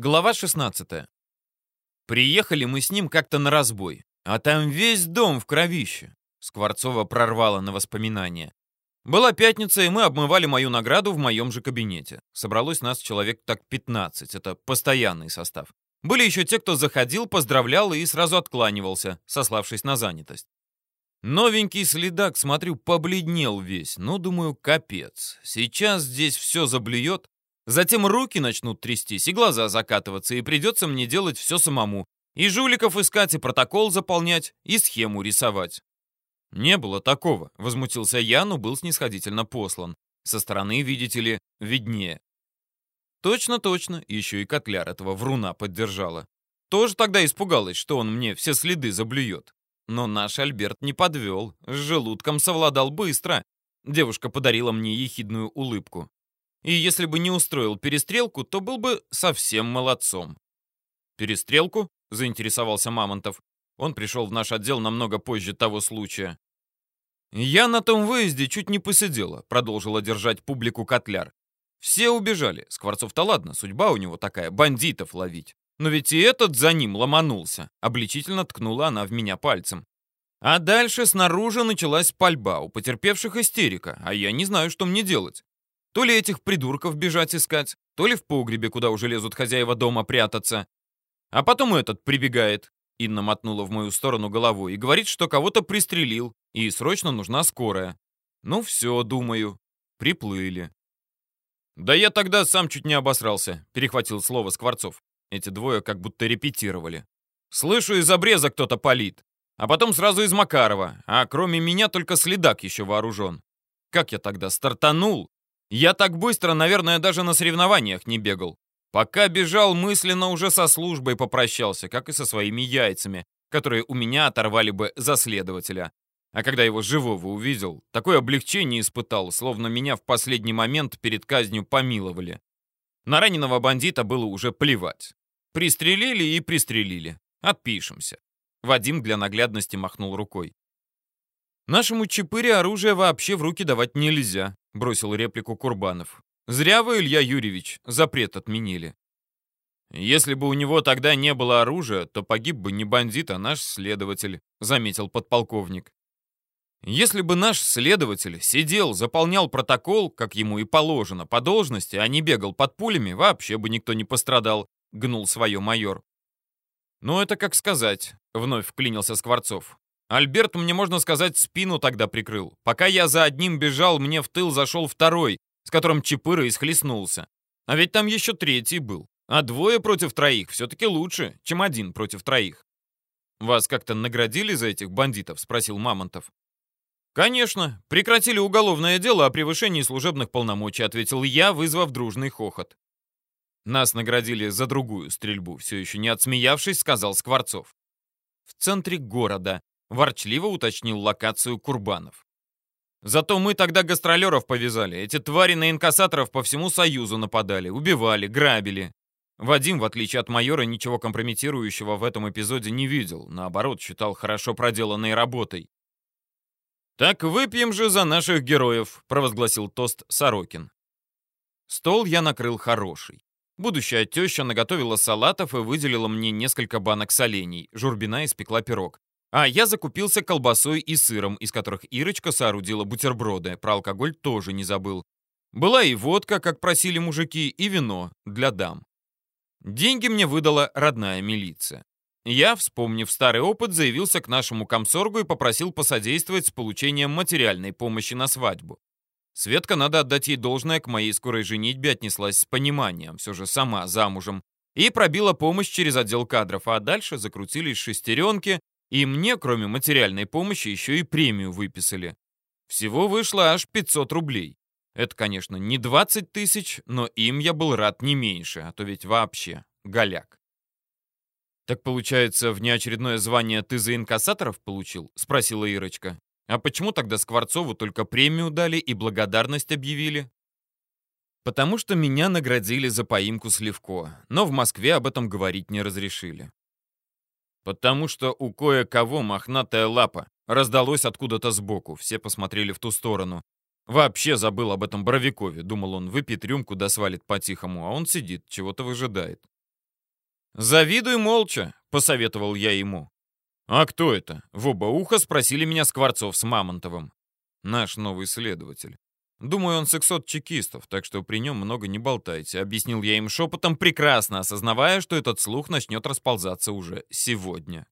Глава 16. Приехали мы с ним как-то на разбой, а там весь дом в кровище. Скворцова прорвала на воспоминания. Была пятница, и мы обмывали мою награду в моем же кабинете. Собралось нас человек так 15, это постоянный состав. Были еще те, кто заходил, поздравлял и сразу откланивался, сославшись на занятость. Новенький следак, смотрю, побледнел весь. Ну, думаю, капец. Сейчас здесь все заблюет, Затем руки начнут трястись и глаза закатываться, и придется мне делать все самому. И жуликов искать, и протокол заполнять, и схему рисовать. «Не было такого», — возмутился я, но был снисходительно послан. Со стороны, видите ли, виднее. Точно-точно, еще и котляр этого вруна поддержала. Тоже тогда испугалась, что он мне все следы заблюет. Но наш Альберт не подвел, с желудком совладал быстро. Девушка подарила мне ехидную улыбку. И если бы не устроил перестрелку, то был бы совсем молодцом. «Перестрелку?» — заинтересовался Мамонтов. Он пришел в наш отдел намного позже того случая. «Я на том выезде чуть не посидела», — продолжила держать публику котляр. «Все убежали. Скворцов-то ладно, судьба у него такая, бандитов ловить. Но ведь и этот за ним ломанулся». Обличительно ткнула она в меня пальцем. А дальше снаружи началась пальба, у потерпевших истерика, а я не знаю, что мне делать. То ли этих придурков бежать искать, то ли в погребе, куда уже лезут хозяева дома прятаться. А потом этот прибегает, Инна мотнула в мою сторону головой, и говорит, что кого-то пристрелил, и срочно нужна скорая. Ну все, думаю, приплыли. Да я тогда сам чуть не обосрался, перехватил слово Скворцов. Эти двое как будто репетировали. Слышу, из обреза кто-то палит. А потом сразу из Макарова, а кроме меня только следак еще вооружен. Как я тогда стартанул, я так быстро, наверное, даже на соревнованиях не бегал. Пока бежал, мысленно уже со службой попрощался, как и со своими яйцами, которые у меня оторвали бы за следователя. А когда его живого увидел, такое облегчение испытал, словно меня в последний момент перед казнью помиловали. На раненого бандита было уже плевать. Пристрелили и пристрелили. Отпишемся. Вадим для наглядности махнул рукой. Нашему чепыре оружие вообще в руки давать нельзя бросил реплику Курбанов. «Зря вы, Илья Юрьевич, запрет отменили». «Если бы у него тогда не было оружия, то погиб бы не бандит, а наш следователь», — заметил подполковник. «Если бы наш следователь сидел, заполнял протокол, как ему и положено, по должности, а не бегал под пулями, вообще бы никто не пострадал», — гнул свое майор. «Ну, это как сказать», — вновь вклинился Скворцов. Альберт мне, можно сказать, спину тогда прикрыл. Пока я за одним бежал, мне в тыл зашел второй, с которым Чапыра и схлестнулся. А ведь там еще третий был. А двое против троих все-таки лучше, чем один против троих. «Вас как-то наградили за этих бандитов?» — спросил Мамонтов. «Конечно. Прекратили уголовное дело о превышении служебных полномочий», — ответил я, вызвав дружный хохот. «Нас наградили за другую стрельбу», — все еще не отсмеявшись, сказал Скворцов. В центре города, Ворчливо уточнил локацию Курбанов. Зато мы тогда гастролеров повязали. Эти твари на инкассаторов по всему Союзу нападали, убивали, грабили. Вадим, в отличие от майора, ничего компрометирующего в этом эпизоде не видел. Наоборот, считал хорошо проделанной работой. «Так выпьем же за наших героев», — провозгласил тост Сорокин. Стол я накрыл хороший. Будущая теща наготовила салатов и выделила мне несколько банок солений. Журбина испекла пирог. А я закупился колбасой и сыром, из которых Ирочка соорудила бутерброды. Про алкоголь тоже не забыл. Была и водка, как просили мужики, и вино для дам. Деньги мне выдала родная милиция. Я, вспомнив старый опыт, заявился к нашему комсоргу и попросил посодействовать с получением материальной помощи на свадьбу. Светка, надо отдать ей должное, к моей скорой женитьбе отнеслась с пониманием, все же сама замужем, и пробила помощь через отдел кадров, а дальше закрутились шестеренки, и мне, кроме материальной помощи, еще и премию выписали. Всего вышло аж 500 рублей. Это, конечно, не 20 тысяч, но им я был рад не меньше, а то ведь вообще голяк. «Так получается, внеочередное звание ты за инкассаторов получил?» — спросила Ирочка. «А почему тогда Скворцову только премию дали и благодарность объявили?» «Потому что меня наградили за поимку Сливко, но в Москве об этом говорить не разрешили. Потому что у кое-кого мохнатая лапа раздалось откуда-то сбоку. Все посмотрели в ту сторону. Вообще забыл об этом Боровикове. Думал, он выпьет рюмку да свалит по-тихому, а он сидит, чего-то выжидает. «Завидуй молча», — посоветовал я ему. «А кто это?» — в оба уха спросили меня Скворцов с Мамонтовым. «Наш новый следователь. Думаю, он сексот чекистов, так что при нем много не болтайте», — объяснил я им шепотом, прекрасно осознавая, что этот слух начнет расползаться уже сегодня.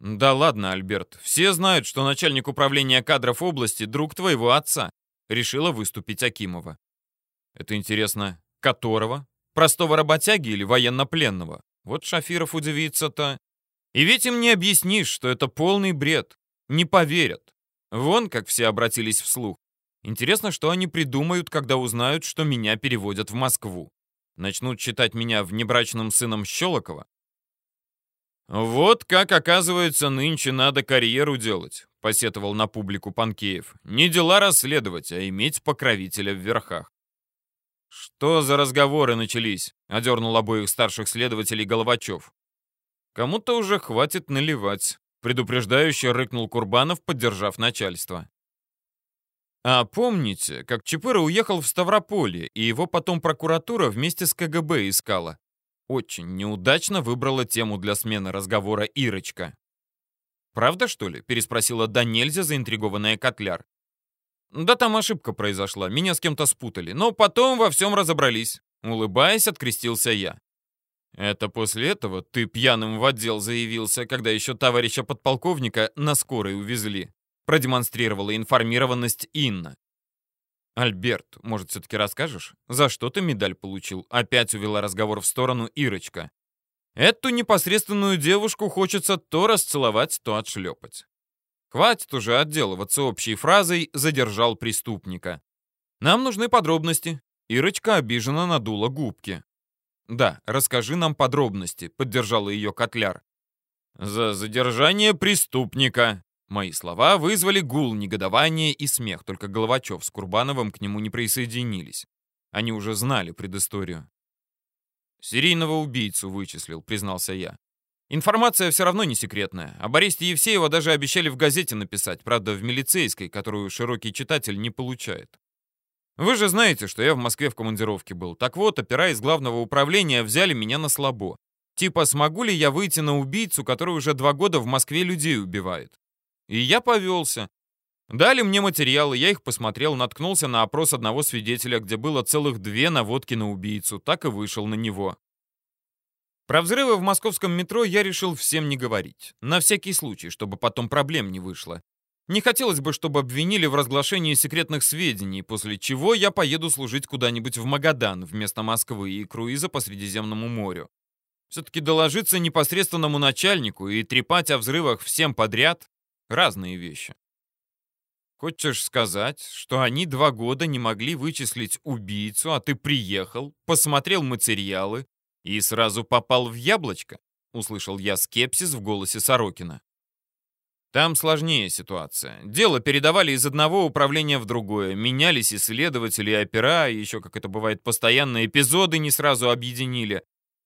«Да ладно, Альберт, все знают, что начальник управления кадров области — друг твоего отца», — решила выступить Акимова. «Это интересно, которого? Простого работяги или военнопленного? Вот Шафиров удивится-то. И ведь им не объяснишь, что это полный бред. Не поверят. Вон как все обратились вслух. Интересно, что они придумают, когда узнают, что меня переводят в Москву. Начнут считать меня внебрачным сыном Щелокова? «Вот как, оказывается, нынче надо карьеру делать», — посетовал на публику Панкеев. «Не дела расследовать, а иметь покровителя в верхах». «Что за разговоры начались?» — одернул обоих старших следователей Головачев. «Кому-то уже хватит наливать», — предупреждающе рыкнул Курбанов, поддержав начальство. А помните, как Чапыра уехал в Ставрополье, и его потом прокуратура вместе с КГБ искала? Очень неудачно выбрала тему для смены разговора Ирочка. «Правда, что ли?» — переспросила да нельзя заинтригованная Котляр. «Да там ошибка произошла, меня с кем-то спутали, но потом во всем разобрались». Улыбаясь, открестился я. «Это после этого ты пьяным в отдел заявился, когда еще товарища подполковника на скорой увезли», продемонстрировала информированность Инна. «Альберт, может, все-таки расскажешь, за что ты медаль получил?» Опять увела разговор в сторону Ирочка. «Эту непосредственную девушку хочется то расцеловать, то отшлепать». Хватит уже отделываться общей фразой «задержал преступника». Нам нужны подробности. Ирочка обиженно надула губки. «Да, расскажи нам подробности», — поддержала ее Котляр. «За задержание преступника», Мои слова вызвали гул, негодование и смех, только Головачев с Курбановым к нему не присоединились. Они уже знали предысторию. «Серийного убийцу вычислил», — признался я. «Информация все равно не секретная. Об аресте Евсеева даже обещали в газете написать, правда, в милицейской, которую широкий читатель не получает. Вы же знаете, что я в Москве в командировке был. Так вот, опера из главного управления взяли меня на слабо. Типа, смогу ли я выйти на убийцу, который уже два года в Москве людей убивает? И я повелся. Дали мне материалы, я их посмотрел, наткнулся на опрос одного свидетеля, где было целых две наводки на убийцу, так и вышел на него. Про взрывы в московском метро я решил всем не говорить. На всякий случай, чтобы потом проблем не вышло. Не хотелось бы, чтобы обвинили в разглашении секретных сведений, после чего я поеду служить куда-нибудь в Магадан вместо Москвы и круиза по Средиземному морю. Все-таки доложиться непосредственному начальнику и трепать о взрывах всем подряд Разные вещи. Хочешь сказать, что они два года не могли вычислить убийцу, а ты приехал, посмотрел материалы и сразу попал в яблочко? Услышал я скепсис в голосе Сорокина. Там сложнее ситуация. Дело передавали из одного управления в другое. Менялись исследователи и опера, и еще, как это бывает постоянно, эпизоды не сразу объединили.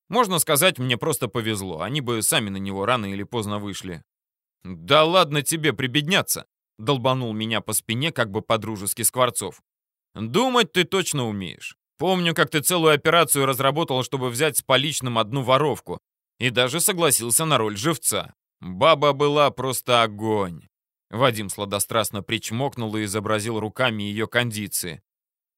Можно сказать, мне просто повезло. Они бы сами на него рано или поздно вышли. «Да ладно тебе прибедняться!» — долбанул меня по спине как бы по-дружески Скворцов. «Думать ты точно умеешь. Помню, как ты целую операцию разработал, чтобы взять с поличным одну воровку, и даже согласился на роль живца. Баба была просто огонь!» Вадим сладострастно причмокнул и изобразил руками ее кондиции.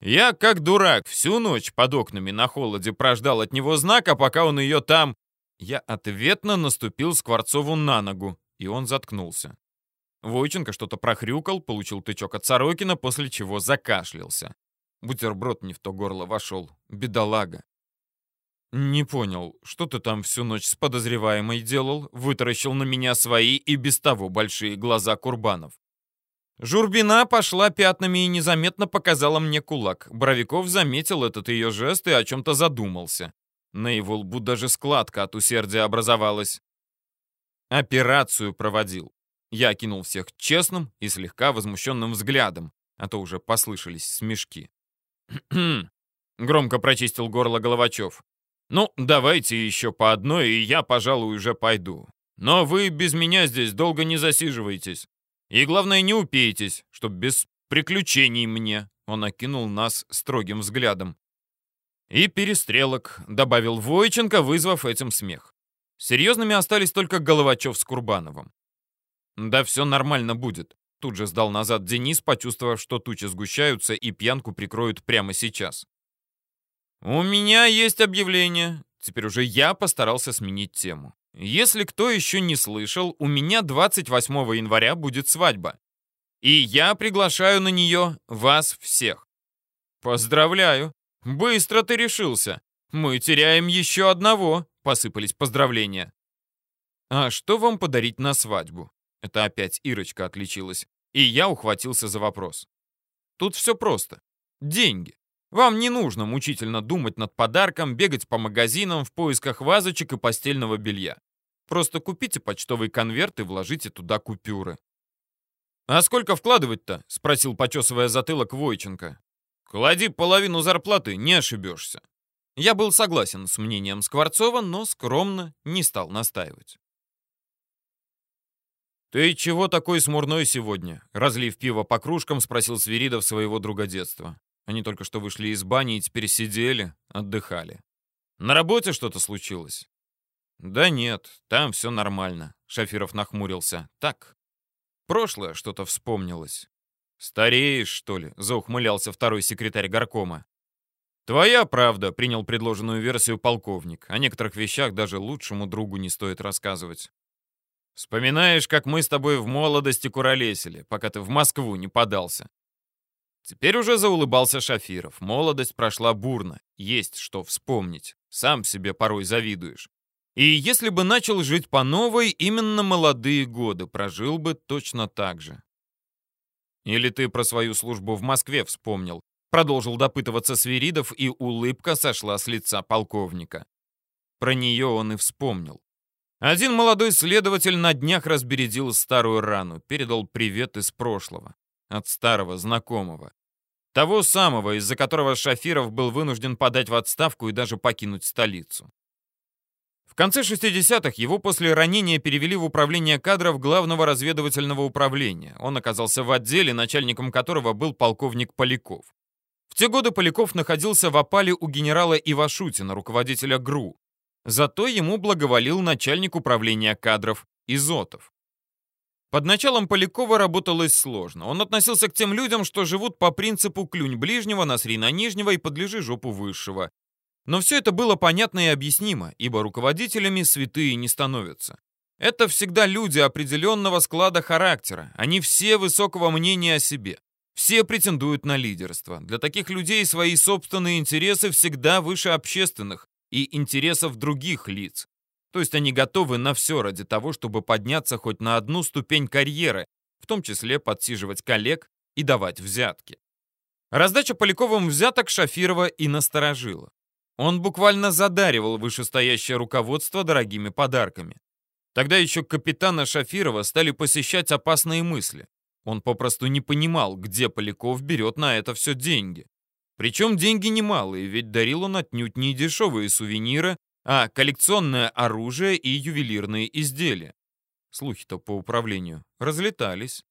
Я, как дурак, всю ночь под окнами на холоде прождал от него знака, пока он ее там... Я ответно наступил Скворцову на ногу, и он заткнулся. Войченко что-то прохрюкал, получил тычок от Сорокина, после чего закашлялся. Бутерброд не в то горло вошел. Бедолага. «Не понял, что ты там всю ночь с подозреваемой делал?» Вытаращил на меня свои и без того большие глаза Курбанов. Журбина пошла пятнами и незаметно показала мне кулак. Боровиков заметил этот ее жест и о чем-то задумался. На его лбу даже складка от усердия образовалась. Операцию проводил. Я окинул всех честным и слегка возмущенным взглядом, а то уже послышались смешки. Громко прочистил горло Головачев. «Ну, давайте еще по одной, и я, пожалуй, уже пойду. Но вы без меня здесь долго не засиживайтесь. И главное, не упейтесь, чтоб без приключений мне». Он окинул нас строгим взглядом. «И перестрелок», — добавил Войченко, вызвав этим смех. Серьезными остались только Головачев с Курбановым. «Да все нормально будет», — тут же сдал назад Денис, почувствовав, что тучи сгущаются и пьянку прикроют прямо сейчас. «У меня есть объявление». Теперь уже я постарался сменить тему. Если кто еще не слышал, у меня 28 января будет свадьба. И я приглашаю на нее вас всех. Поздравляю. Быстро ты решился. Мы теряем еще одного, посыпались поздравления. А что вам подарить на свадьбу? Это опять Ирочка отличилась. И я ухватился за вопрос. Тут все просто. Деньги. Вам не нужно мучительно думать над подарком, бегать по магазинам в поисках вазочек и постельного белья. Просто купите почтовый конверт и вложите туда купюры. «А сколько вкладывать-то?» — спросил, почесывая затылок Войченко. «Клади половину зарплаты, не ошибешься». Я был согласен с мнением Скворцова, но скромно не стал настаивать. «Ты чего такой смурной сегодня?» Разлив пиво по кружкам, спросил Свиридов своего друга детства. Они только что вышли из бани и теперь сидели, отдыхали. На работе что-то случилось? Да нет, там все нормально. Шафиров нахмурился. Так, прошлое что-то вспомнилось. Стареешь, что ли? Заухмылялся второй секретарь горкома. «Твоя правда», — принял предложенную версию полковник. О некоторых вещах даже лучшему другу не стоит рассказывать. «Вспоминаешь, как мы с тобой в молодости куролесили, пока ты в Москву не подался. Теперь уже заулыбался Шафиров. Молодость прошла бурно. Есть что вспомнить. Сам себе порой завидуешь. И если бы начал жить по новой, именно молодые годы прожил бы точно так же. Или ты про свою службу в Москве вспомнил? Продолжил допытываться Свиридов, и улыбка сошла с лица полковника. Про нее он и вспомнил. Один молодой следователь на днях разбередил старую рану, передал привет из прошлого от старого знакомого. Того самого, из-за которого Шафиров был вынужден подать в отставку и даже покинуть столицу. В конце 60-х его после ранения перевели в управление кадров Главного разведывательного управления. Он оказался в отделе, начальником которого был полковник Поляков. В те годы Поляков находился в опале у генерала Ивашутина, руководителя ГРУ. Зато ему благоволил начальник управления кадров Изотов. Под началом Полякова работалось сложно. Он относился к тем людям, что живут по принципу «клюнь ближнего, насри на нижнего и подлежи жопу высшего». Но все это было понятно и объяснимо, ибо руководителями святые не становятся. Это всегда люди определенного склада характера. Они все высокого мнения о себе. Все претендуют на лидерство. Для таких людей свои собственные интересы всегда выше общественных и интересов других лиц. То есть они готовы на все ради того, чтобы подняться хоть на одну ступень карьеры, в том числе подсиживать коллег и давать взятки. Раздача Поляковым взяток Шафирова и насторожила. Он буквально задаривал вышестоящее руководство дорогими подарками. Тогда еще капитана Шафирова стали посещать опасные мысли. Он попросту не понимал, где Поляков берет на это все деньги. Причем деньги немалые, ведь дарил он отнюдь не дешевые сувениры, а коллекционное оружие и ювелирные изделия. Слухи-то по управлению разлетались.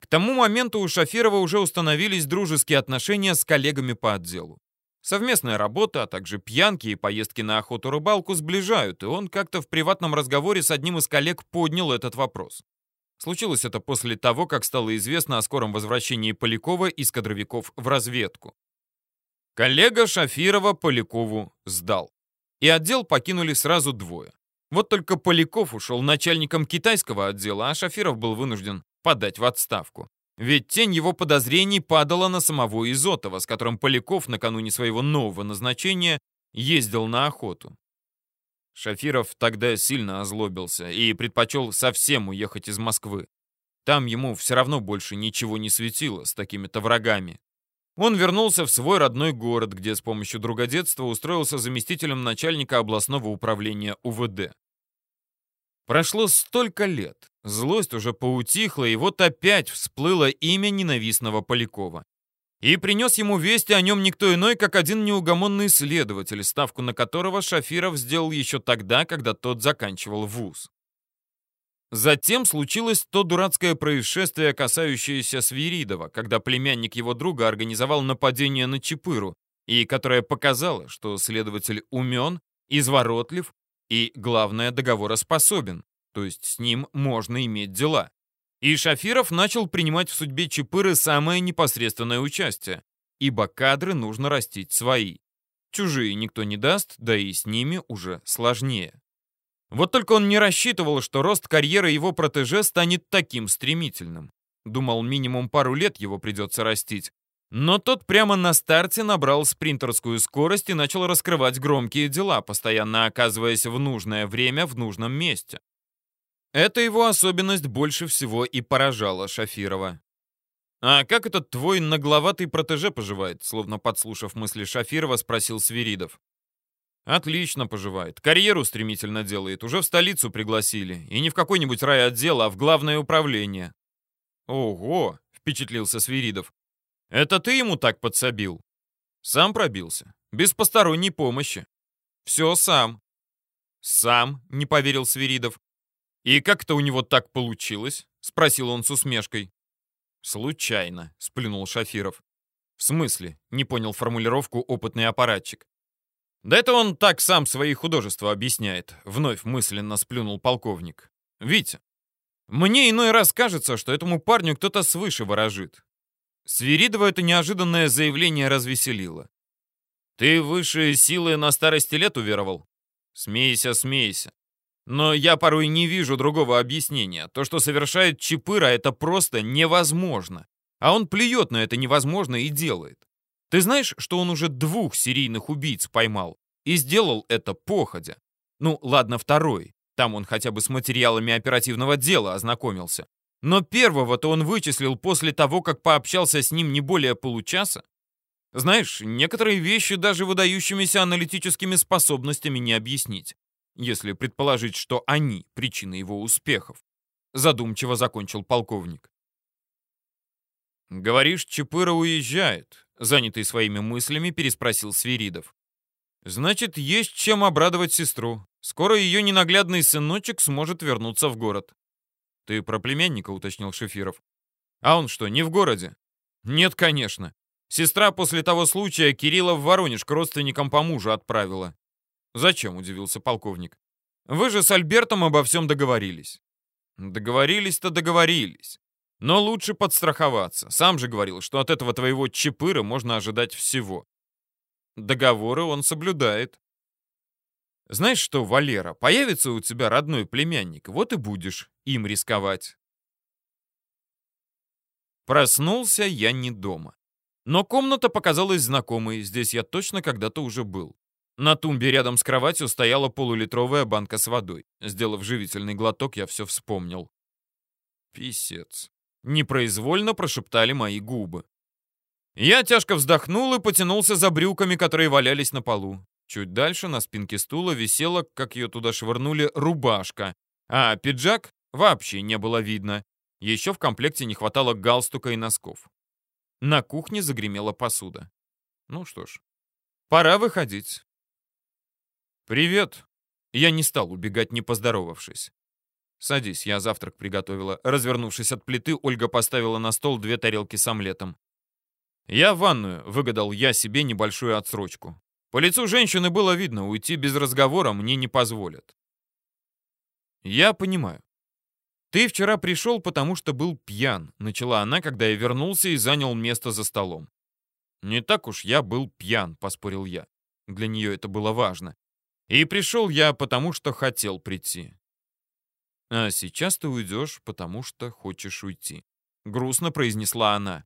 К тому моменту у Шафирова уже установились дружеские отношения с коллегами по отделу. Совместная работа, а также пьянки и поездки на охоту-рыбалку сближают, и он как-то в приватном разговоре с одним из коллег поднял этот вопрос. Случилось это после того, как стало известно о скором возвращении Полякова из кадровиков в разведку. Коллега Шафирова Полякову сдал и отдел покинули сразу двое. Вот только Поляков ушел начальником китайского отдела, а Шафиров был вынужден подать в отставку. Ведь тень его подозрений падала на самого Изотова, с которым Поляков накануне своего нового назначения ездил на охоту. Шафиров тогда сильно озлобился и предпочел совсем уехать из Москвы. Там ему все равно больше ничего не светило с такими-то врагами. Он вернулся в свой родной город, где с помощью другодетства устроился заместителем начальника областного управления УВД. Прошло столько лет, злость уже поутихла, и вот опять всплыло имя ненавистного Полякова. И принес ему вести о нем никто иной, как один неугомонный следователь, ставку на которого Шафиров сделал еще тогда, когда тот заканчивал вуз. Затем случилось то дурацкое происшествие, касающееся Свиридова, когда племянник его друга организовал нападение на Чапыру, и которая показала, что следователь умен, изворотлив и, главное, договороспособен, то есть с ним можно иметь дела. И Шафиров начал принимать в судьбе Чапыры самое непосредственное участие, ибо кадры нужно растить свои. Чужие никто не даст, да и с ними уже сложнее. Вот только он не рассчитывал, что рост карьеры его протеже станет таким стремительным. Думал, минимум пару лет его придется растить. Но тот прямо на старте набрал спринтерскую скорость и начал раскрывать громкие дела, постоянно оказываясь в нужное время в нужном месте. Эта его особенность больше всего и поражала Шафирова. «А как этот твой нагловатый протеже поживает?» Словно подслушав мысли Шафирова, спросил Свиридов. «Отлично поживает. Карьеру стремительно делает. Уже в столицу пригласили. И не в какой-нибудь райотдел, а в главное управление». «Ого!» — впечатлился Свиридов. «Это ты ему так подсобил?» «Сам пробился. Без посторонней помощи. Все сам». «Сам?» — не поверил Свиридов. «И как это у него так получилось?» — спросил он с усмешкой. «Случайно», — сплюнул Шафиров. «В смысле?» — не понял формулировку опытный аппаратчик. «Да это он так сам свои художества объясняет», — вновь мысленно сплюнул полковник. «Витя, мне иной раз кажется, что этому парню кто-то свыше ворожит». Свиридова это неожиданное заявление развеселило. «Ты выше силы на старости лет уверовал?» «Смейся, смейся. Но я порой не вижу другого объяснения. То, что совершает Чапыра, это просто невозможно. А он плюет на это невозможно и делает. Ты знаешь, что он уже двух серийных убийц поймал? И сделал это походя. Ну, ладно, второй. Там он хотя бы с материалами оперативного дела ознакомился. Но первого-то он вычислил после того, как пообщался с ним не более получаса. Знаешь, некоторые вещи даже выдающимися аналитическими способностями не объяснить если предположить, что они причина его успехов. Задумчиво закончил полковник. «Говоришь, Чапыра уезжает», — занятый своими мыслями переспросил Свиридов. «Значит, есть чем обрадовать сестру. Скоро ее ненаглядный сыночек сможет вернуться в город». «Ты про племянника?» — уточнил Шефиров. «А он что, не в городе?» «Нет, конечно. Сестра после того случая Кирилла в Воронеж к родственникам по мужу отправила. «Зачем?» — удивился полковник. «Вы же с Альбертом обо всем договорились». «Договорились-то договорились. Но лучше подстраховаться. Сам же говорил, что от этого твоего чепыра можно ожидать всего. Договоры он соблюдает. Знаешь что, Валера, появится у тебя родной племянник, вот и будешь им рисковать. Проснулся я не дома. Но комната показалась знакомой, здесь я точно когда-то уже был. На тумбе рядом с кроватью стояла полулитровая банка с водой. Сделав живительный глоток, я все вспомнил. Писец. Непроизвольно прошептали мои губы. Я тяжко вздохнул и потянулся за брюками, которые валялись на полу. Чуть дальше на спинке стула висела, как ее туда швырнули, рубашка, а пиджак вообще не было видно. Еще в комплекте не хватало галстука и носков. На кухне загремела посуда. Ну что ж, пора выходить. «Привет!» Я не стал убегать, не поздоровавшись. «Садись, я завтрак приготовила». Развернувшись от плиты, Ольга поставила на стол две тарелки с омлетом. «Я в ванную», — выгадал я себе небольшую отсрочку. По лицу женщины было видно, уйти без разговора мне не позволят. «Я понимаю. Ты вчера пришел, потому что был пьян», — начала она, когда я вернулся и занял место за столом. «Не так уж я был пьян», — поспорил я. Для нее это было важно. И пришел я, потому что хотел прийти. А сейчас ты уйдешь, потому что хочешь уйти. Грустно произнесла она.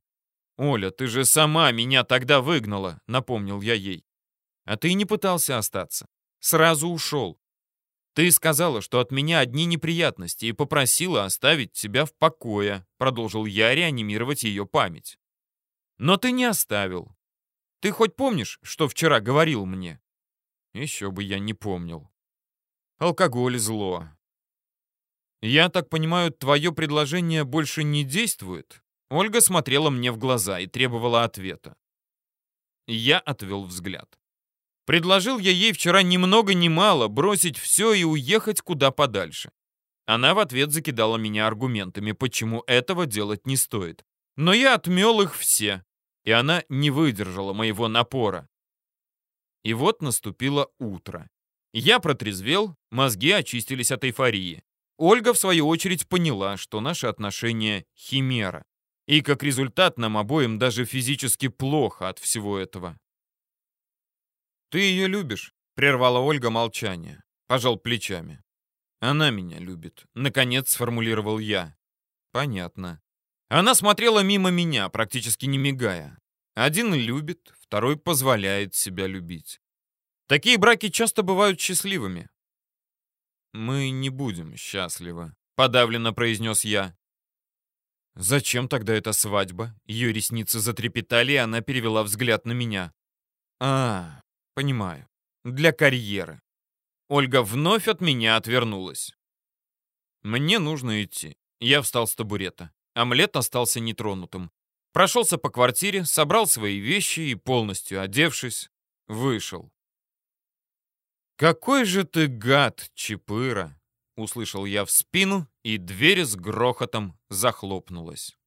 «Оля, ты же сама меня тогда выгнала», — напомнил я ей. «А ты не пытался остаться. Сразу ушел. Ты сказала, что от меня одни неприятности и попросила оставить тебя в покое», — продолжил я реанимировать ее память. «Но ты не оставил. Ты хоть помнишь, что вчера говорил мне?» Еще бы я не помнил. Алкоголь — зло. Я так понимаю, твое предложение больше не действует? Ольга смотрела мне в глаза и требовала ответа. Я отвел взгляд. Предложил я ей вчера ни много ни мало бросить все и уехать куда подальше. Она в ответ закидала меня аргументами, почему этого делать не стоит. Но я отмел их все, и она не выдержала моего напора. И вот наступило утро. Я протрезвел, мозги очистились от эйфории. Ольга, в свою очередь, поняла, что наши отношения — химера. И как результат нам обоим даже физически плохо от всего этого. «Ты ее любишь?» — прервала Ольга молчание. Пожал плечами. «Она меня любит», — наконец сформулировал я. «Понятно». Она смотрела мимо меня, практически не мигая. Один любит, второй позволяет себя любить. Такие браки часто бывают счастливыми. «Мы не будем счастливы», — подавленно произнес я. «Зачем тогда эта свадьба?» Ее ресницы затрепетали, и она перевела взгляд на меня. «А, понимаю. Для карьеры». Ольга вновь от меня отвернулась. «Мне нужно идти». Я встал с табурета. Омлет остался нетронутым. Прошелся по квартире, собрал свои вещи и, полностью одевшись, вышел. «Какой же ты гад, Чапыра!» — услышал я в спину, и дверь с грохотом захлопнулась.